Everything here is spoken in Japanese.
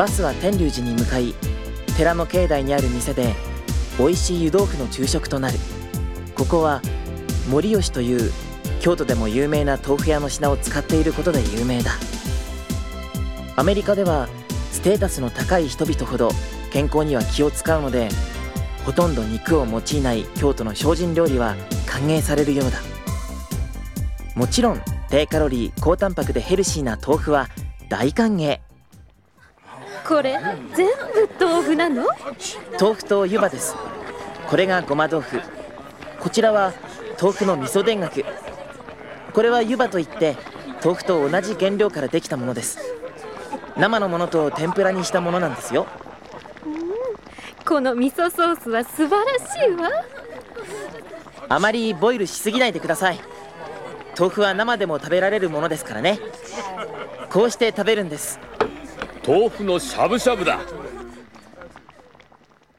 バスは天龍寺に向かい寺の境内にある店で美味しい湯豆腐の昼食となる。ここは森吉という京都でも有名な豆腐屋の品を使っていることで有名だ。アメリカではステータスの高い人々ほど健康には気を使うのでほとんど肉を用いない京都の精進料理は歓迎されるようだ。もちろん低カロリー高タンパクでヘルシーな豆腐は大歓迎。これ全部豆腐なの？豆腐と湯葉です。これがごま豆腐。こちらは豆腐の味噌田楽。これは湯葉といって豆腐と同じ原料からできたものです。生のものと天ぷらにしたものなんですよ。この味噌ソースは素晴らしいわ。あまりボイルしすぎないでください。豆腐は生でも食べられるものですからね。こうして食べるんです豆腐のしゃぶしゃぶだ。